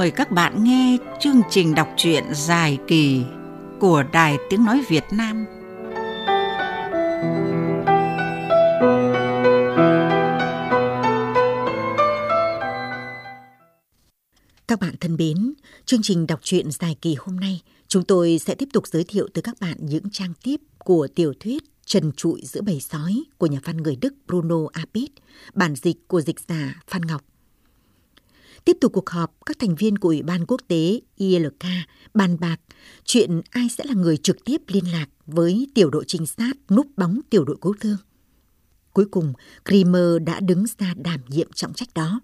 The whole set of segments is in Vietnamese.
mời các bạn nghe chương trình đọc truyện dài kỳ của Đài Tiếng Nói Việt Nam. Các bạn thân mến, chương trình đọc truyện dài kỳ hôm nay, chúng tôi sẽ tiếp tục giới thiệu tới các bạn những trang tiếp của tiểu thuyết Trần trụi giữa bầy sói của nhà văn người Đức Bruno Apit, bản dịch của dịch giả Phan Ngọc. Tiếp tục cuộc họp, các thành viên của Ủy ban quốc tế ILK bàn bạc chuyện ai sẽ là người trực tiếp liên lạc với tiểu đội trinh sát núp bóng tiểu đội cứu thương. Cuối cùng, Kramer đã đứng ra đảm nhiệm trọng trách đó.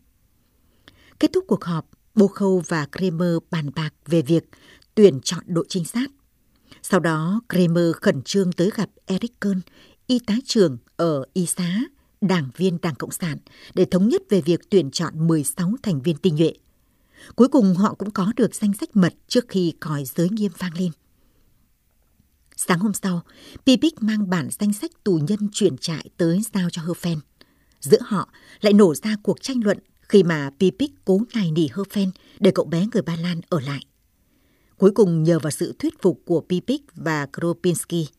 Kết thúc cuộc họp, Bô Khâu và Kramer bàn bạc về việc tuyển chọn đội trinh sát. Sau đó, Kramer khẩn trương tới gặp Eric Kern, y tá trưởng ở y xá đảng viên Đảng Cộng sản để thống nhất về việc tuyển chọn 16 thành viên tinh nhuệ. Cuối cùng họ cũng có được danh sách mật trước khi còi giới nghiêm vang lên. Sáng hôm sau, Pipic mang bản danh sách tù nhân chuyển trại tới giao cho Herfen. Giữa họ lại nổ ra cuộc tranh luận khi mà Pipic cố nài nỉ Herfen để cậu bé người Ba Lan ở lại. Cuối cùng nhờ vào sự thuyết phục của Pipic và Kropinski,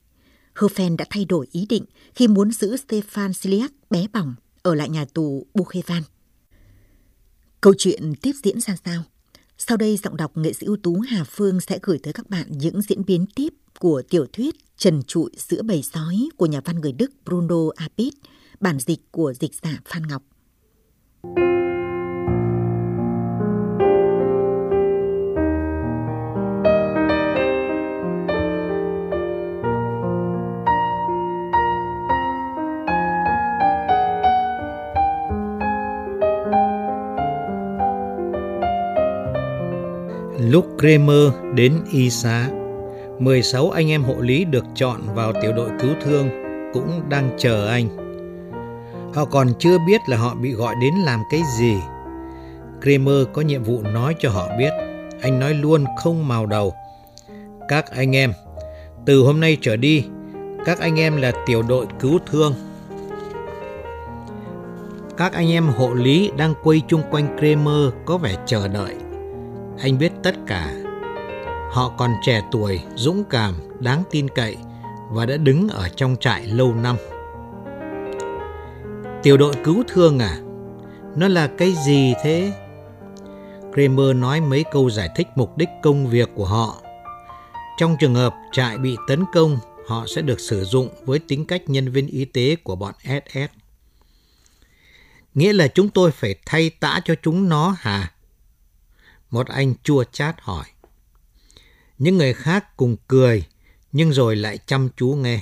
Herfen đã thay đổi ý định khi muốn giữ Stefan Siliak bé bỏng ở lại nhà tù Bukhevan. Câu chuyện tiếp diễn ra sao? Sau đây giọng đọc nghệ sĩ ưu tú Hà Phương sẽ gửi tới các bạn những diễn biến tiếp của tiểu thuyết Trần trụi giữa bầy sói của nhà văn người Đức Bruno Apit, bản dịch của dịch giả Phan Ngọc. Kramer đến y xá, 16 anh em hộ lý được chọn vào tiểu đội cứu thương cũng đang chờ anh. Họ còn chưa biết là họ bị gọi đến làm cái gì. Kramer có nhiệm vụ nói cho họ biết. Anh nói luôn không màu đầu. Các anh em, từ hôm nay trở đi, các anh em là tiểu đội cứu thương. Các anh em hộ lý đang quay chung quanh Kramer có vẻ chờ đợi. Anh biết tất cả. Họ còn trẻ tuổi, dũng cảm, đáng tin cậy và đã đứng ở trong trại lâu năm. Tiểu đội cứu thương à? Nó là cái gì thế? Kramer nói mấy câu giải thích mục đích công việc của họ. Trong trường hợp trại bị tấn công, họ sẽ được sử dụng với tính cách nhân viên y tế của bọn SS. Nghĩa là chúng tôi phải thay tã cho chúng nó hả? Một anh chua chát hỏi. Những người khác cùng cười, nhưng rồi lại chăm chú nghe.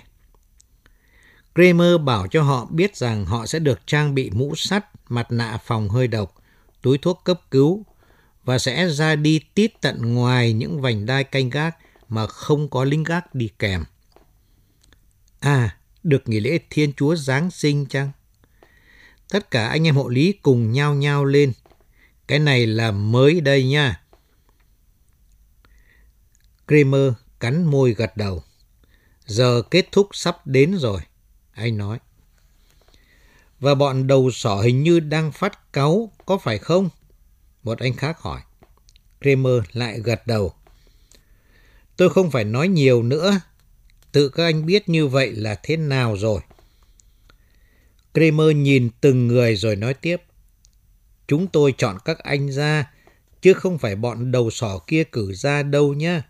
Kramer bảo cho họ biết rằng họ sẽ được trang bị mũ sắt, mặt nạ phòng hơi độc, túi thuốc cấp cứu và sẽ ra đi tít tận ngoài những vành đai canh gác mà không có lính gác đi kèm. À, được nghỉ lễ Thiên Chúa Giáng sinh chăng? Tất cả anh em hộ lý cùng nhau nhau lên – cái này là mới đây nha. Kramer cắn môi gật đầu. Giờ kết thúc sắp đến rồi, anh nói. Và bọn đầu sỏ hình như đang phát cáu, có phải không? Một anh khác hỏi. Kramer lại gật đầu. Tôi không phải nói nhiều nữa. Tự các anh biết như vậy là thế nào rồi. Kramer nhìn từng người rồi nói tiếp. Chúng tôi chọn các anh ra, chứ không phải bọn đầu sỏ kia cử ra đâu nhé.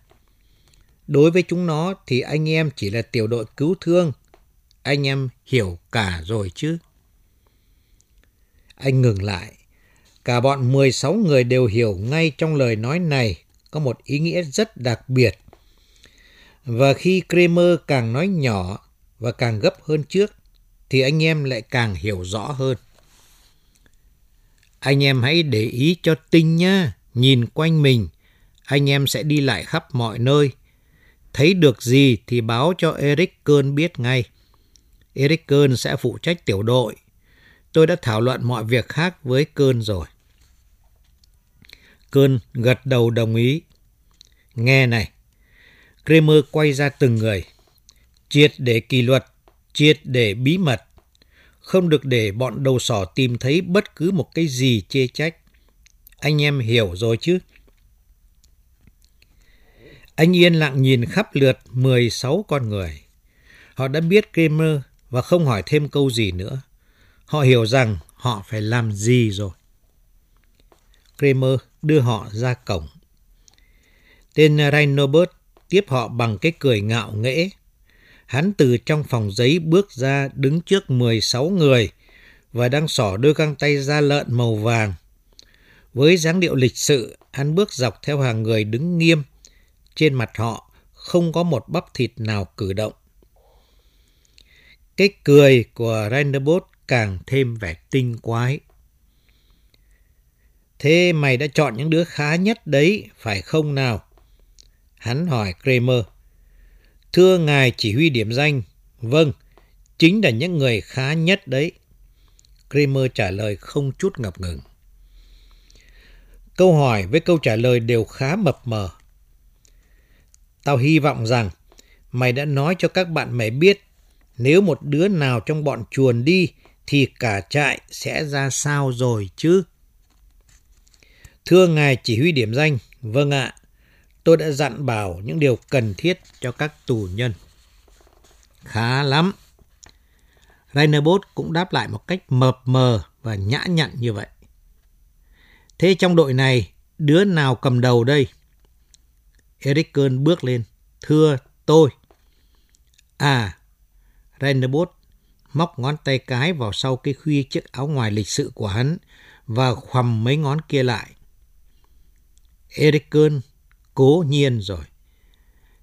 Đối với chúng nó thì anh em chỉ là tiểu đội cứu thương. Anh em hiểu cả rồi chứ. Anh ngừng lại. Cả bọn 16 người đều hiểu ngay trong lời nói này có một ý nghĩa rất đặc biệt. Và khi Kramer càng nói nhỏ và càng gấp hơn trước, thì anh em lại càng hiểu rõ hơn. Anh em hãy để ý cho tinh nhá, nhìn quanh mình. Anh em sẽ đi lại khắp mọi nơi. Thấy được gì thì báo cho Eric Kern biết ngay. Eric Kern sẽ phụ trách tiểu đội. Tôi đã thảo luận mọi việc khác với Kern rồi. Kern gật đầu đồng ý. Nghe này. Kramer quay ra từng người. Triệt để kỷ luật, triệt để bí mật không được để bọn đầu sỏ tìm thấy bất cứ một cái gì chê trách. Anh em hiểu rồi chứ? Anh yên lặng nhìn khắp lượt 16 con người. Họ đã biết Kramer và không hỏi thêm câu gì nữa. Họ hiểu rằng họ phải làm gì rồi. Kramer đưa họ ra cổng. Tên Reinobert tiếp họ bằng cái cười ngạo nghễ. Hắn từ trong phòng giấy bước ra đứng trước 16 người và đang xỏ đôi găng tay da lợn màu vàng. Với dáng điệu lịch sự, hắn bước dọc theo hàng người đứng nghiêm. Trên mặt họ không có một bắp thịt nào cử động. Cái cười của Reinobert càng thêm vẻ tinh quái. Thế mày đã chọn những đứa khá nhất đấy, phải không nào? Hắn hỏi Kramer. Thưa ngài chỉ huy điểm danh. Vâng, chính là những người khá nhất đấy. Kramer trả lời không chút ngập ngừng. Câu hỏi với câu trả lời đều khá mập mờ. Tao hy vọng rằng mày đã nói cho các bạn mày biết nếu một đứa nào trong bọn chuồn đi thì cả trại sẽ ra sao rồi chứ? Thưa ngài chỉ huy điểm danh, vâng ạ, tôi đã dặn bảo những điều cần thiết cho các tù nhân. Khá lắm. Rainerbos cũng đáp lại một cách mập mờ và nhã nhặn như vậy. Thế trong đội này, đứa nào cầm đầu đây? Eric Kern bước lên. Thưa tôi. À, Rainerbos móc ngón tay cái vào sau cái khuy chiếc áo ngoài lịch sự của hắn và khoằm mấy ngón kia lại. Eric Kern cố nhiên rồi.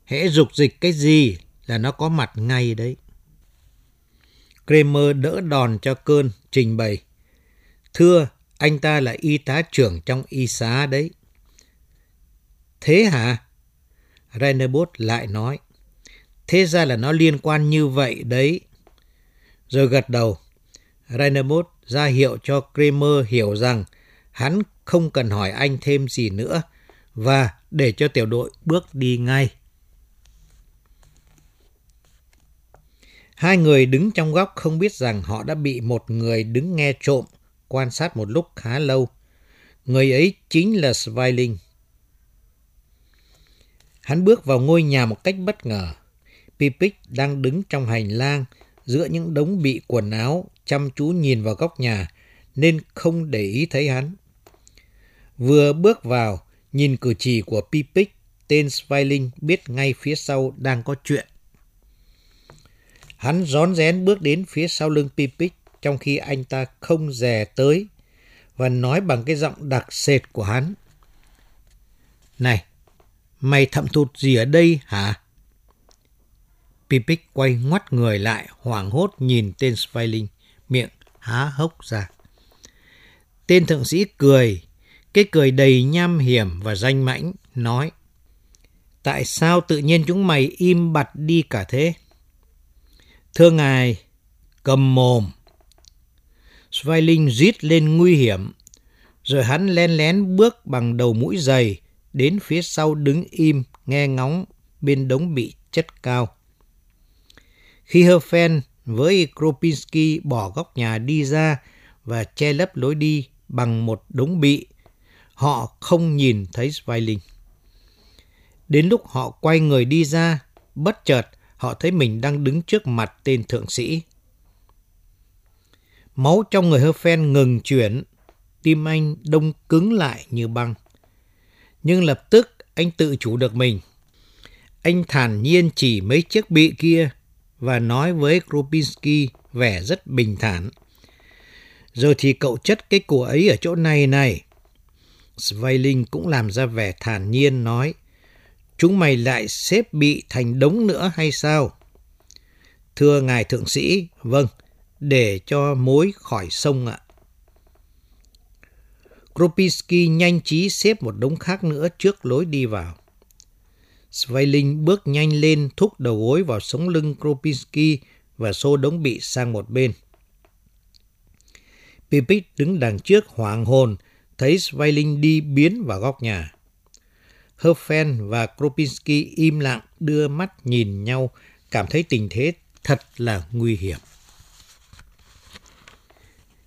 Hễ dục dịch cái gì là nó có mặt ngay đấy. Kramer đỡ đòn cho cơn trình bày. Thưa, anh ta là y tá trưởng trong y xá đấy. Thế hả? Rainerbos lại nói. Thế ra là nó liên quan như vậy đấy. Rồi gật đầu. Rainerbos ra hiệu cho Kramer hiểu rằng hắn không cần hỏi anh thêm gì nữa và để cho tiểu đội bước đi ngay. Hai người đứng trong góc không biết rằng họ đã bị một người đứng nghe trộm, quan sát một lúc khá lâu. Người ấy chính là Sveiling. Hắn bước vào ngôi nhà một cách bất ngờ. Pipic đang đứng trong hành lang giữa những đống bị quần áo, chăm chú nhìn vào góc nhà, nên không để ý thấy hắn. Vừa bước vào, nhìn cử chỉ của Pipic, tên Sveiling biết ngay phía sau đang có chuyện. Hắn rón rén bước đến phía sau lưng Pipic trong khi anh ta không dè tới và nói bằng cái giọng đặc sệt của hắn. Này, mày thậm thụt gì ở đây hả? Pipic quay ngoắt người lại, hoảng hốt nhìn tên Sveiling, miệng há hốc ra. Tên thượng sĩ cười, cái cười đầy nham hiểm và danh mãnh, nói Tại sao tự nhiên chúng mày im bặt đi cả thế? Thưa ngài, cầm mồm. Sveiling rít lên nguy hiểm, rồi hắn len lén bước bằng đầu mũi dày đến phía sau đứng im nghe ngóng bên đống bị chất cao. Khi Herfen với Kropinski bỏ góc nhà đi ra và che lấp lối đi bằng một đống bị, họ không nhìn thấy Sveiling. Đến lúc họ quay người đi ra, bất chợt họ thấy mình đang đứng trước mặt tên thượng sĩ. Máu trong người Herfen ngừng chuyển, tim anh đông cứng lại như băng. Nhưng lập tức anh tự chủ được mình. Anh thản nhiên chỉ mấy chiếc bị kia và nói với Kropinski vẻ rất bình thản. Rồi thì cậu chất cái của ấy ở chỗ này này. Sveiling cũng làm ra vẻ thản nhiên nói. Chúng mày lại xếp bị thành đống nữa hay sao? Thưa ngài thượng sĩ, vâng, để cho mối khỏi sông ạ. Kropinski nhanh trí xếp một đống khác nữa trước lối đi vào. Sveiling bước nhanh lên thúc đầu gối vào sống lưng Kropinski và xô đống bị sang một bên. Pipit đứng đằng trước hoảng hồn, thấy Sveiling đi biến vào góc nhà. Herfen và Kropinski im lặng đưa mắt nhìn nhau, cảm thấy tình thế thật là nguy hiểm.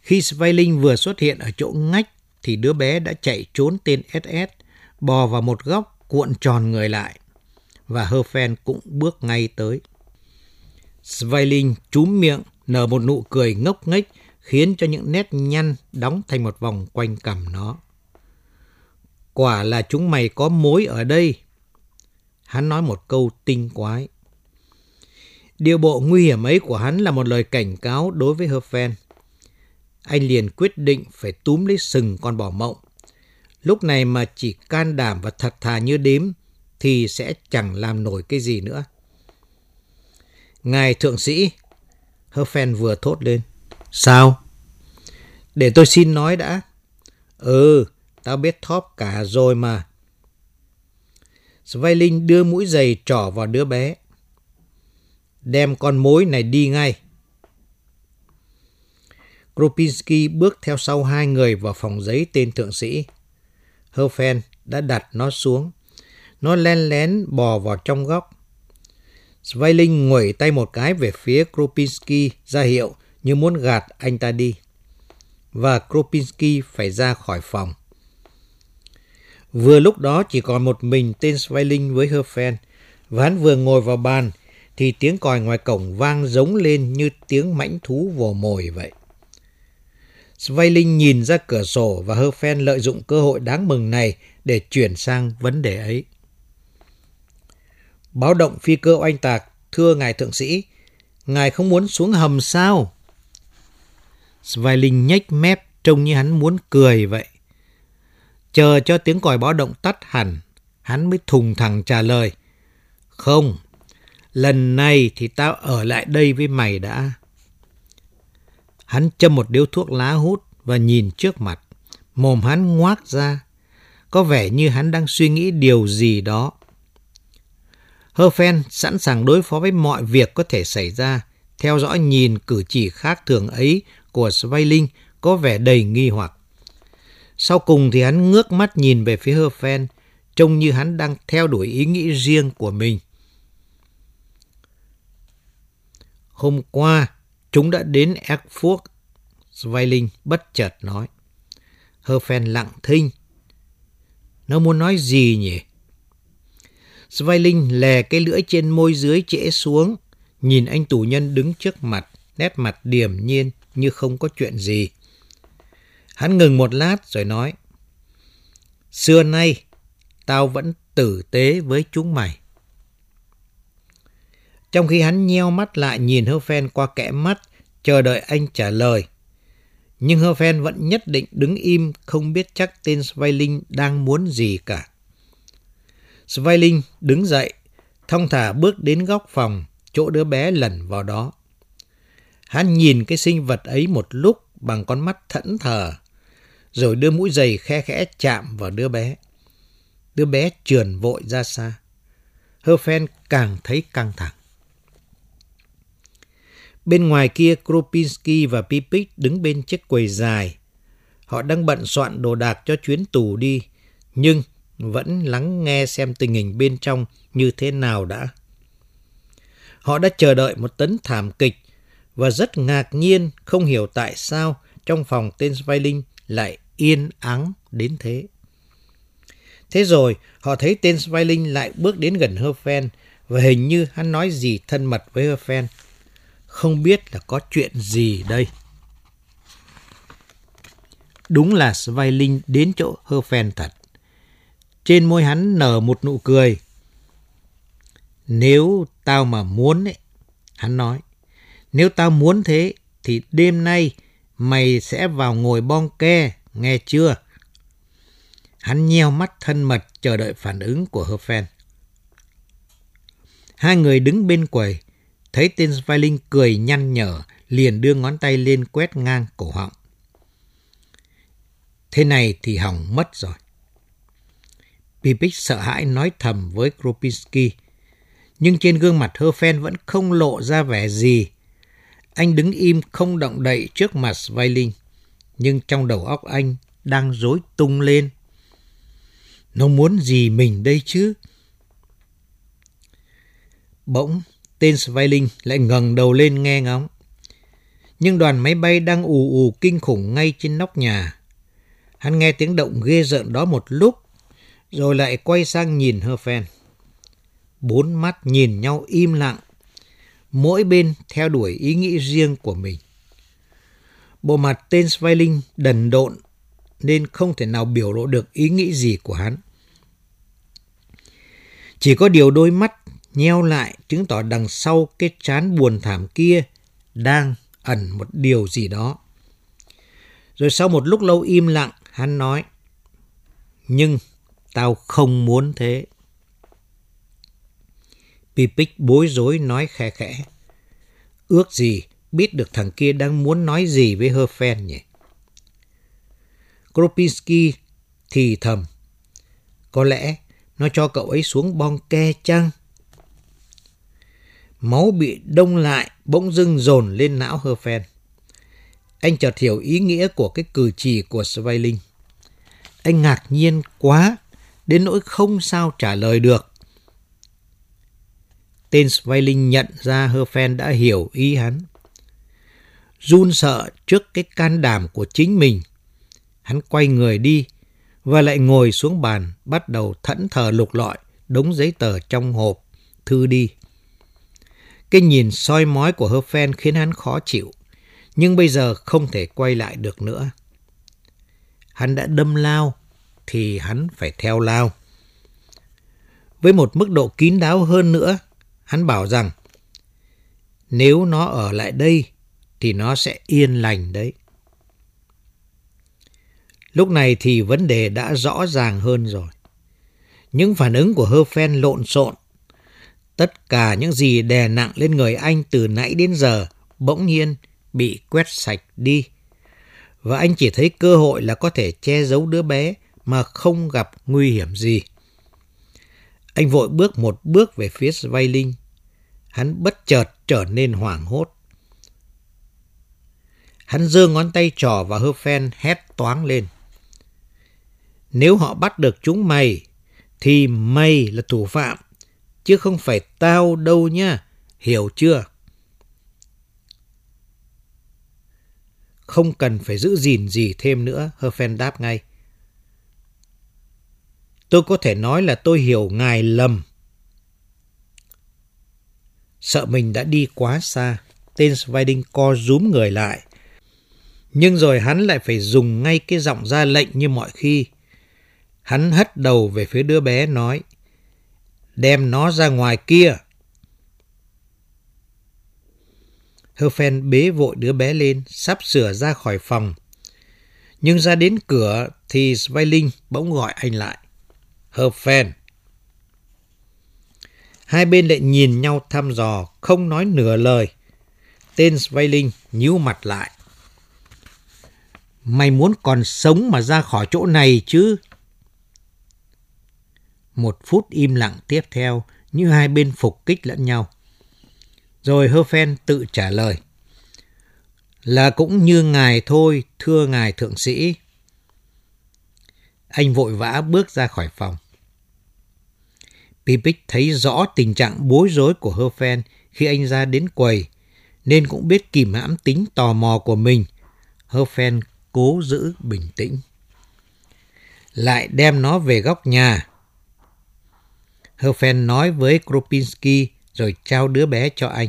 Khi Sveiling vừa xuất hiện ở chỗ ngách thì đứa bé đã chạy trốn tên SS, bò vào một góc cuộn tròn người lại. và Herfen cũng bước ngay tới. Sveiling trúm miệng, nở một nụ cười ngốc nghếch khiến cho những nét nhăn đóng thành một vòng quanh cằm nó. Quả là chúng mày có mối ở đây. Hắn nói một câu tinh quái. Điều bộ nguy hiểm ấy của hắn là một lời cảnh cáo đối với Herfen. Anh liền quyết định phải túm lấy sừng con bò mộng. Lúc này mà chỉ can đảm và thật thà như đếm thì sẽ chẳng làm nổi cái gì nữa. Ngài thượng sĩ, Herfen vừa thốt lên. Sao? Để tôi xin nói đã. Ừ, tao biết thóp cả rồi mà. Sveiling đưa mũi giày trỏ vào đứa bé. Đem con mối này đi ngay. Kropinski bước theo sau hai người vào phòng giấy tên thượng sĩ. Herfen đã đặt nó xuống. Nó len lén bò vào trong góc. Sveiling nguẩy tay một cái về phía Kropinski ra hiệu như muốn gạt anh ta đi. Và Kropinski phải ra khỏi phòng. Vừa lúc đó chỉ còn một mình tên Sveiling với Herfen và hắn vừa ngồi vào bàn thì tiếng còi ngoài cổng vang giống lên như tiếng mãnh thú vồ mồi vậy. Sveiling nhìn ra cửa sổ và Herfen lợi dụng cơ hội đáng mừng này để chuyển sang vấn đề ấy. Báo động phi cơ oanh tạc, thưa ngài thượng sĩ, ngài không muốn xuống hầm sao? Svailin nhếch mép trông như hắn muốn cười vậy. Chờ cho tiếng còi báo động tắt hẳn, hắn mới thùng thẳng trả lời. Không, lần này thì tao ở lại đây với mày đã. Hắn châm một điếu thuốc lá hút và nhìn trước mặt. Mồm hắn ngoác ra. Có vẻ như hắn đang suy nghĩ điều gì đó. Hơ Phen sẵn sàng đối phó với mọi việc có thể xảy ra. Theo dõi nhìn cử chỉ khác thường ấy của Sveiling có vẻ đầy nghi hoặc. Sau cùng thì hắn ngước mắt nhìn về phía Herfen, trông như hắn đang theo đuổi ý nghĩ riêng của mình. Hôm qua, chúng đã đến Erfurt, Sveiling bất chợt nói. Herfen lặng thinh. Nó muốn nói gì nhỉ? Sveiling lè cái lưỡi trên môi dưới trễ xuống, nhìn anh tù nhân đứng trước mặt, nét mặt điềm nhiên như không có chuyện gì. Hắn ngừng một lát rồi nói, Xưa nay, tao vẫn tử tế với chúng mày. Trong khi hắn nheo mắt lại nhìn Hơ Phen qua kẽ mắt, chờ đợi anh trả lời. Nhưng Hơ Phen vẫn nhất định đứng im, không biết chắc tên Sveiling đang muốn gì cả. Sveiling đứng dậy, thong thả bước đến góc phòng, chỗ đứa bé lẩn vào đó. Hắn nhìn cái sinh vật ấy một lúc bằng con mắt thẫn thờ, rồi đưa mũi giày khe khẽ chạm vào đứa bé. Đứa bé trườn vội ra xa. Herfen càng thấy căng thẳng. Bên ngoài kia, Kropinski và Pipik đứng bên chiếc quầy dài. Họ đang bận soạn đồ đạc cho chuyến tù đi, nhưng vẫn lắng nghe xem tình hình bên trong như thế nào đã. Họ đã chờ đợi một tấn thảm kịch và rất ngạc nhiên không hiểu tại sao trong phòng tên Sveiling lại yên ắng đến thế. Thế rồi, họ thấy tên Sveiling lại bước đến gần Herfen và hình như hắn nói gì thân mật với Herfen. Không biết là có chuyện gì đây. Đúng là Sveiling đến chỗ Herfen thật. Trên môi hắn nở một nụ cười. Nếu tao mà muốn ấy, hắn nói, nếu tao muốn thế thì đêm nay mày sẽ vào ngồi bon ke, nghe chưa? Hắn nheo mắt thân mật chờ đợi phản ứng của Herfen. Hai người đứng bên quầy, thấy tên Sveiling cười nhăn nhở, liền đưa ngón tay lên quét ngang cổ họng. Thế này thì hỏng mất rồi. Pipik sợ hãi nói thầm với Kropinski. Nhưng trên gương mặt Herfen vẫn không lộ ra vẻ gì. Anh đứng im không động đậy trước mặt Svailin, Nhưng trong đầu óc anh đang rối tung lên. Nó muốn gì mình đây chứ? Bỗng, tên Svailin lại ngẩng đầu lên nghe ngóng. Nhưng đoàn máy bay đang ù ù kinh khủng ngay trên nóc nhà. Hắn nghe tiếng động ghê rợn đó một lúc rồi lại quay sang nhìn Herfen. bốn mắt nhìn nhau im lặng, mỗi bên theo đuổi ý nghĩ riêng của mình. Bộ mặt tên Sveiling đần độn nên không thể nào biểu lộ được ý nghĩ gì của hắn. Chỉ có điều đôi mắt nheo lại chứng tỏ đằng sau cái chán buồn thảm kia đang ẩn một điều gì đó. Rồi sau một lúc lâu im lặng, hắn nói, Nhưng tao không muốn thế. Pipic bối rối nói khẽ khẽ. Ước gì biết được thằng kia đang muốn nói gì với hơ phen nhỉ? Kropinski thì thầm. Có lẽ nó cho cậu ấy xuống bong ke chăng? Máu bị đông lại, bỗng dưng dồn lên não hơ phen. Anh chợt hiểu ý nghĩa của cái cử chỉ của Sveiling. Anh ngạc nhiên quá, đến nỗi không sao trả lời được. Tên Sveiling nhận ra Herfen đã hiểu ý hắn. Run sợ trước cái can đảm của chính mình, hắn quay người đi và lại ngồi xuống bàn bắt đầu thẫn thờ lục lọi đống giấy tờ trong hộp, thư đi. Cái nhìn soi mói của Herfen khiến hắn khó chịu, nhưng bây giờ không thể quay lại được nữa. Hắn đã đâm lao, thì hắn phải theo lao. Với một mức độ kín đáo hơn nữa, hắn bảo rằng, nếu nó ở lại đây thì nó sẽ yên lành đấy. Lúc này thì vấn đề đã rõ ràng hơn rồi. Những phản ứng của Hơ Phen lộn xộn. Tất cả những gì đè nặng lên người anh từ nãy đến giờ bỗng nhiên bị quét sạch đi. Và anh chỉ thấy cơ hội là có thể che giấu đứa bé mà không gặp nguy hiểm gì. Anh vội bước một bước về phía Sveiling. Hắn bất chợt trở nên hoảng hốt. Hắn giơ ngón tay trỏ và hơ phen hét toáng lên. Nếu họ bắt được chúng mày, thì mày là thủ phạm, chứ không phải tao đâu nha, hiểu chưa? Không cần phải giữ gìn gì thêm nữa, Herfen đáp ngay. Tôi có thể nói là tôi hiểu ngài lầm. Sợ mình đã đi quá xa, tên Sviding co rúm người lại. Nhưng rồi hắn lại phải dùng ngay cái giọng ra lệnh như mọi khi. Hắn hất đầu về phía đứa bé nói, đem nó ra ngoài kia. Herfen bế vội đứa bé lên, sắp sửa ra khỏi phòng. Nhưng ra đến cửa thì Sveiling bỗng gọi anh lại. Herfen. Hai bên lại nhìn nhau thăm dò, không nói nửa lời. Tên Sveiling nhíu mặt lại. Mày muốn còn sống mà ra khỏi chỗ này chứ? Một phút im lặng tiếp theo, như hai bên phục kích lẫn nhau. Rồi Herfen tự trả lời. Là cũng như ngài thôi, thưa ngài thượng sĩ. Anh vội vã bước ra khỏi phòng. Pipic thấy rõ tình trạng bối rối của Herfen khi anh ra đến quầy, nên cũng biết kìm hãm tính tò mò của mình. Herfen cố giữ bình tĩnh. Lại đem nó về góc nhà. Herfen nói với Kropinski rồi trao đứa bé cho anh.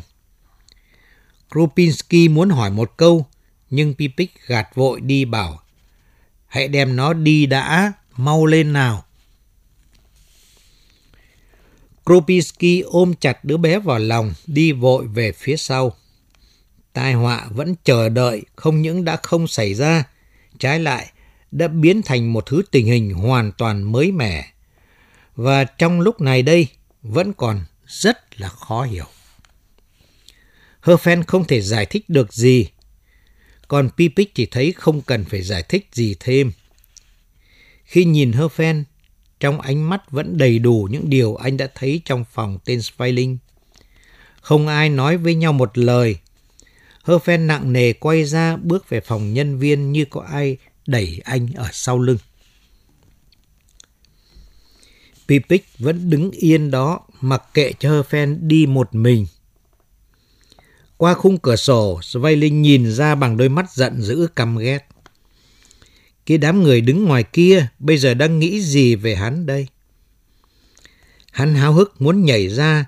Kropinski muốn hỏi một câu, nhưng Pipic gạt vội đi bảo. Hãy đem nó đi đã, mau lên nào. Kropinski ôm chặt đứa bé vào lòng, đi vội về phía sau. Tai họa vẫn chờ đợi, không những đã không xảy ra, trái lại đã biến thành một thứ tình hình hoàn toàn mới mẻ. Và trong lúc này đây vẫn còn rất là khó hiểu. Herfen không thể giải thích được gì, còn Pipic chỉ thấy không cần phải giải thích gì thêm. Khi nhìn Herfen, trong ánh mắt vẫn đầy đủ những điều anh đã thấy trong phòng tên Sveiling. Không ai nói với nhau một lời. Herfen nặng nề quay ra bước về phòng nhân viên như có ai đẩy anh ở sau lưng. Pipic vẫn đứng yên đó mặc kệ cho Herfen đi một mình. Qua khung cửa sổ, Sveiling nhìn ra bằng đôi mắt giận dữ căm ghét. Cái đám người đứng ngoài kia bây giờ đang nghĩ gì về hắn đây? Hắn háo hức muốn nhảy ra,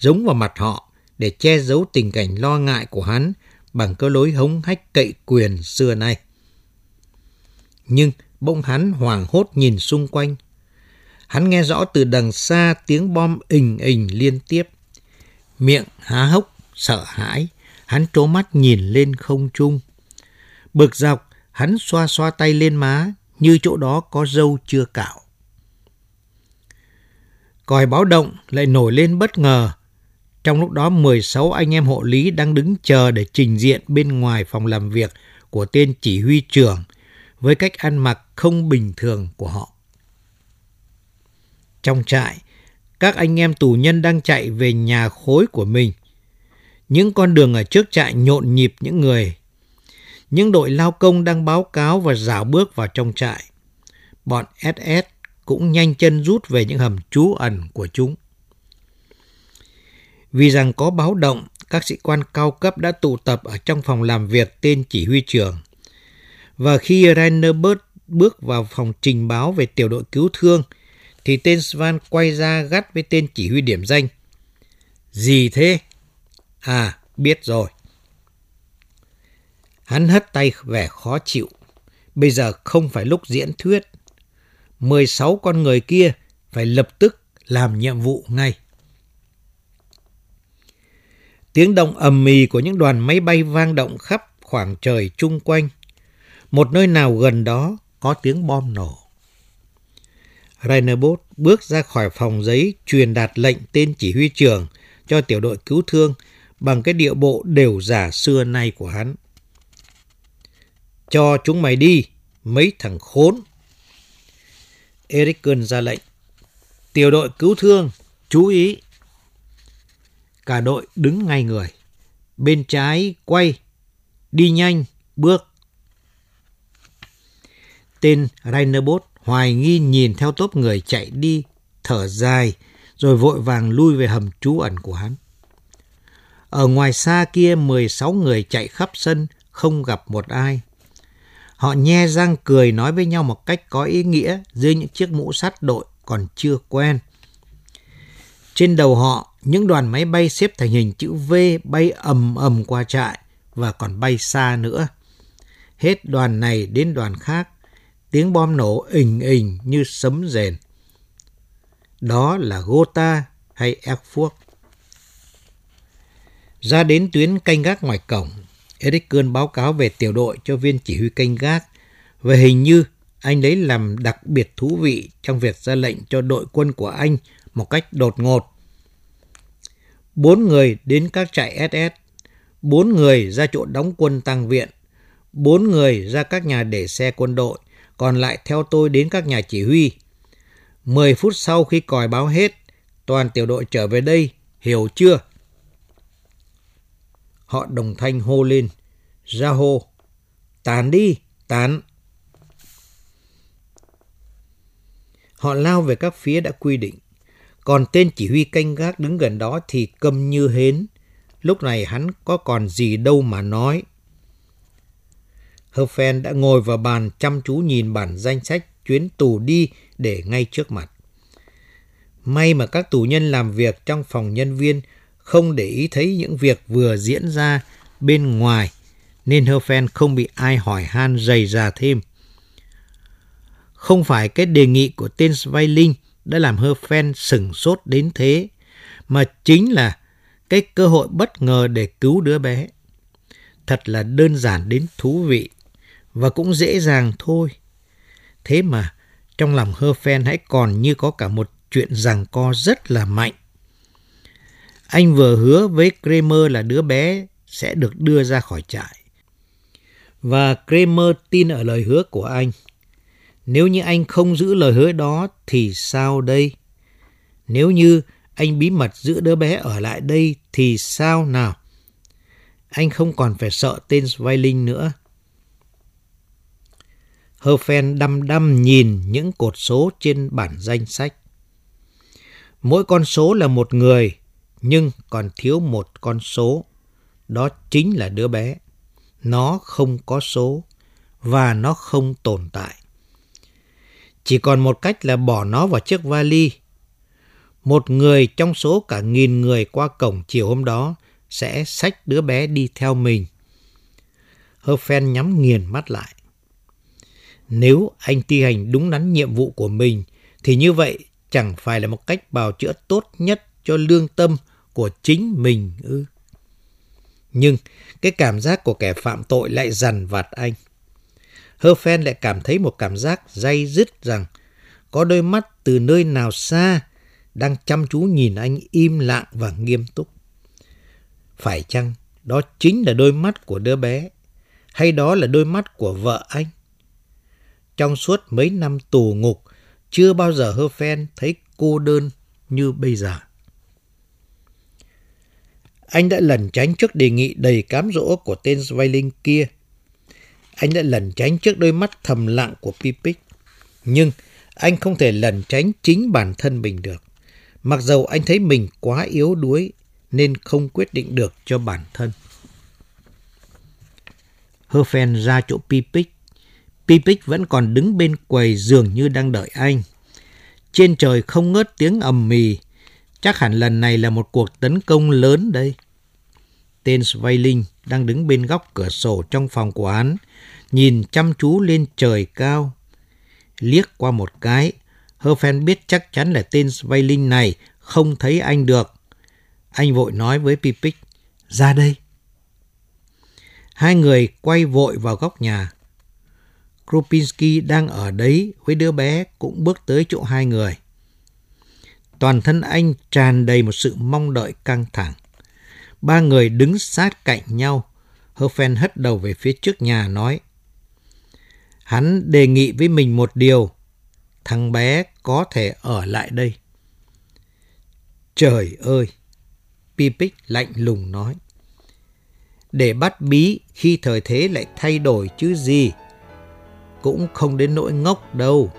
giống vào mặt họ để che giấu tình cảnh lo ngại của hắn bằng cơ lối hống hách cậy quyền xưa nay. Nhưng bỗng hắn hoảng hốt nhìn xung quanh. Hắn nghe rõ từ đằng xa tiếng bom ình ình liên tiếp. Miệng há hốc, sợ hãi, hắn trố mắt nhìn lên không trung. Bực dọc, hắn xoa xoa tay lên má, như chỗ đó có dâu chưa cạo. Còi báo động lại nổi lên bất ngờ. Trong lúc đó 16 anh em hộ lý đang đứng chờ để trình diện bên ngoài phòng làm việc của tên chỉ huy trưởng với cách ăn mặc không bình thường của họ. Trong trại, các anh em tù nhân đang chạy về nhà khối của mình. Những con đường ở trước trại nhộn nhịp những người. Những đội lao công đang báo cáo và rảo bước vào trong trại. Bọn SS cũng nhanh chân rút về những hầm trú ẩn của chúng. Vì rằng có báo động, các sĩ quan cao cấp đã tụ tập ở trong phòng làm việc tên chỉ huy trưởng. Và khi Rainerbert bước vào phòng trình báo về tiểu đội cứu thương, thì tên Svan quay ra gắt với tên chỉ huy điểm danh. Gì thế? À, biết rồi. Hắn hất tay vẻ khó chịu. Bây giờ không phải lúc diễn thuyết. 16 con người kia phải lập tức làm nhiệm vụ ngay. Tiếng động ầm mì của những đoàn máy bay vang động khắp khoảng trời chung quanh. Một nơi nào gần đó có tiếng bom nổ. Rainerbos bước ra khỏi phòng giấy truyền đạt lệnh tên chỉ huy trưởng cho tiểu đội cứu thương bằng cái điệu bộ đều giả xưa nay của hắn. Cho chúng mày đi, mấy thằng khốn. Ericson ra lệnh. Tiểu đội cứu thương, chú ý. Cả đội đứng ngay người. Bên trái quay, đi nhanh, bước. Tên Rainerbos hoài nghi nhìn theo tốp người chạy đi, thở dài, rồi vội vàng lui về hầm trú ẩn của hắn. Ở ngoài xa kia 16 người chạy khắp sân, không gặp một ai. Họ nhe răng cười nói với nhau một cách có ý nghĩa dưới những chiếc mũ sắt đội còn chưa quen. Trên đầu họ, những đoàn máy bay xếp thành hình chữ V bay ầm ầm qua trại và còn bay xa nữa. Hết đoàn này đến đoàn khác, tiếng bom nổ ình ình như sấm rền. Đó là Gotha hay Erfurt. Ra đến tuyến canh gác ngoài cổng, Eric Cơn báo cáo về tiểu đội cho viên chỉ huy canh gác và hình như anh lấy làm đặc biệt thú vị trong việc ra lệnh cho đội quân của anh một cách đột ngột. Bốn người đến các trại SS, bốn người ra chỗ đóng quân tăng viện, bốn người ra các nhà để xe quân đội, còn lại theo tôi đến các nhà chỉ huy. Mười phút sau khi còi báo hết, toàn tiểu đội trở về đây, hiểu chưa? Họ đồng thanh hô lên. Ra hô. Tán đi, tán. Họ lao về các phía đã quy định. Còn tên chỉ huy canh gác đứng gần đó thì câm như hến. Lúc này hắn có còn gì đâu mà nói. Herfen đã ngồi vào bàn chăm chú nhìn bản danh sách chuyến tù đi để ngay trước mặt. May mà các tù nhân làm việc trong phòng nhân viên không để ý thấy những việc vừa diễn ra bên ngoài, nên Herfen không bị ai hỏi han dày dà thêm. Không phải cái đề nghị của tên Sveiling đã làm Herfen sừng sốt đến thế, mà chính là cái cơ hội bất ngờ để cứu đứa bé. Thật là đơn giản đến thú vị và cũng dễ dàng thôi. Thế mà trong lòng Herfen hãy còn như có cả một chuyện rằng co rất là mạnh. Anh vừa hứa với Kramer là đứa bé sẽ được đưa ra khỏi trại. Và Kramer tin ở lời hứa của anh. Nếu như anh không giữ lời hứa đó thì sao đây? Nếu như anh bí mật giữ đứa bé ở lại đây thì sao nào? Anh không còn phải sợ tên Sveiling nữa. Herfen đăm đăm nhìn những cột số trên bản danh sách. Mỗi con số là một người, nhưng còn thiếu một con số. Đó chính là đứa bé. Nó không có số và nó không tồn tại. Chỉ còn một cách là bỏ nó vào chiếc vali. một người trong số cả nghìn người qua cổng chiều hôm đó sẽ xách đứa bé đi theo mình. Herfen nhắm nghiền mắt lại. Nếu anh thi hành đúng đắn nhiệm vụ của mình, thì như vậy chẳng phải là một cách bào chữa tốt nhất cho lương tâm của chính mình ư. Nhưng cái cảm giác của kẻ phạm tội lại dằn vặt anh. Herfen lại cảm thấy một cảm giác dây dứt rằng có đôi mắt từ nơi nào xa đang chăm chú nhìn anh im lặng và nghiêm túc. Phải chăng đó chính là đôi mắt của đứa bé hay đó là đôi mắt của vợ anh? Trong suốt mấy năm tù ngục, chưa bao giờ Herfen thấy cô đơn như bây giờ. Anh đã lẩn tránh trước đề nghị đầy cám dỗ của tên Zweiling kia. Anh đã lẩn tránh trước đôi mắt thầm lặng của Pipic. Nhưng anh không thể lẩn tránh chính bản thân mình được. Mặc dầu anh thấy mình quá yếu đuối, nên không quyết định được cho bản thân. Herfen ra chỗ Pipic. Pipic vẫn còn đứng bên quầy dường như đang đợi anh. Trên trời không ngớt tiếng ầm mì. Chắc hẳn lần này là một cuộc tấn công lớn đây. Tên Sveiling đang đứng bên góc cửa sổ trong phòng của hắn, nhìn chăm chú lên trời cao. Liếc qua một cái, Herfen biết chắc chắn là tên Sveiling này không thấy anh được. Anh vội nói với Pipic, ra đây. Hai người quay vội vào góc nhà. Krupinski đang ở đấy với đứa bé cũng bước tới chỗ hai người. Toàn thân anh tràn đầy một sự mong đợi căng thẳng. Ba người đứng sát cạnh nhau. Herfen hất đầu về phía trước nhà nói. Hắn đề nghị với mình một điều. Thằng bé có thể ở lại đây. Trời ơi! Pipic lạnh lùng nói. Để bắt bí, khi thời thế lại thay đổi chứ gì. Cũng không đến nỗi ngốc đâu.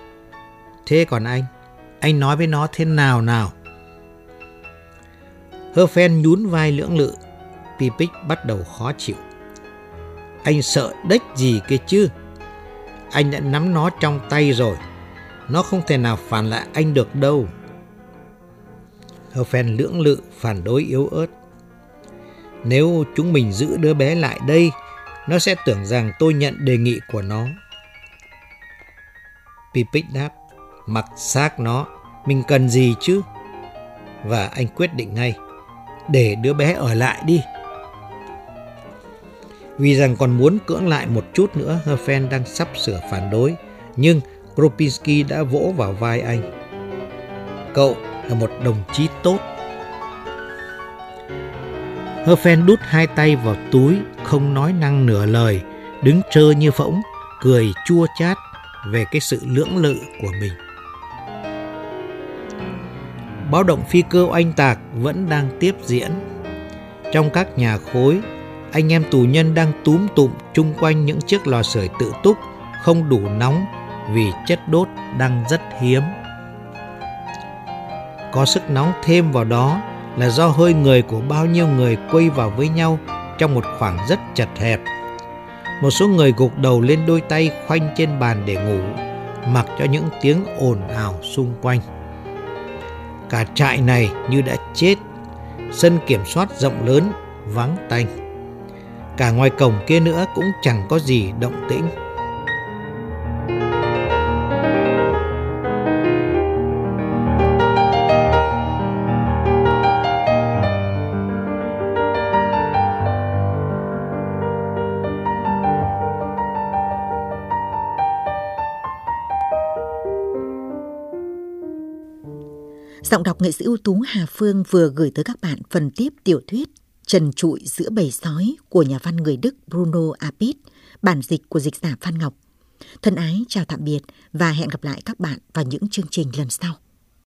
Thế còn anh? Anh nói với nó thế nào nào? Herfen nhún vai lưỡng lự. Pipic bắt đầu khó chịu. Anh sợ đếch gì kia chứ? Anh đã nắm nó trong tay rồi. Nó không thể nào phản lại anh được đâu. Herfen lưỡng lự phản đối yếu ớt. Nếu chúng mình giữ đứa bé lại đây, nó sẽ tưởng rằng tôi nhận đề nghị của nó. Pipic đáp, mặc xác nó, mình cần gì chứ? Và anh quyết định ngay, để đứa bé ở lại đi. Vì rằng còn muốn cưỡng lại một chút nữa, Herfen đang sắp sửa phản đối, nhưng Kropinski đã vỗ vào vai anh. Cậu là một đồng chí tốt. Herfen đút hai tay vào túi, không nói năng nửa lời, đứng trơ như phỗng, cười chua chát về cái sự lưỡng lự của mình. Báo động phi cơ oanh tạc vẫn đang tiếp diễn. Trong các nhà khối, anh em tù nhân đang túm tụm chung quanh những chiếc lò sưởi tự túc không đủ nóng vì chất đốt đang rất hiếm. Có sức nóng thêm vào đó là do hơi người của bao nhiêu người quây vào với nhau trong một khoảng rất chật hẹp. Một số người gục đầu lên đôi tay khoanh trên bàn để ngủ, mặc cho những tiếng ồn ào xung quanh. Cả trại này như đã chết, sân kiểm soát rộng lớn, vắng tanh. Cả ngoài cổng kia nữa cũng chẳng có gì động tĩnh. Giọng đọc nghệ sĩ ưu tú Hà Phương vừa gửi tới các bạn phần tiếp tiểu thuyết Trần trụi giữa bầy sói của nhà văn người Đức Bruno Apit, bản dịch của dịch giả Phan Ngọc. Thân ái chào tạm biệt và hẹn gặp lại các bạn vào những chương trình lần sau.